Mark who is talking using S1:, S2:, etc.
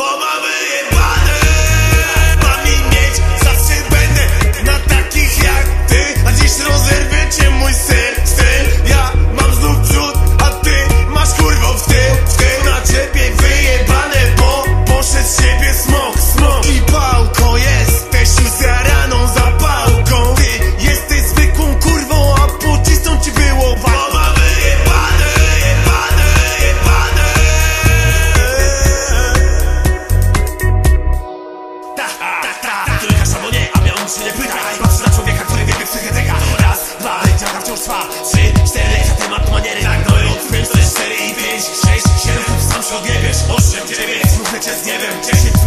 S1: But my baby. dwa, trzy, cztery Lek na temat maniery. Nagnąłem od pięć, to jest cztery i pięć Sześć, siedem, sam się odjebiesz. Osiem, dziewięć, równe cię z niebem. Dziesięć,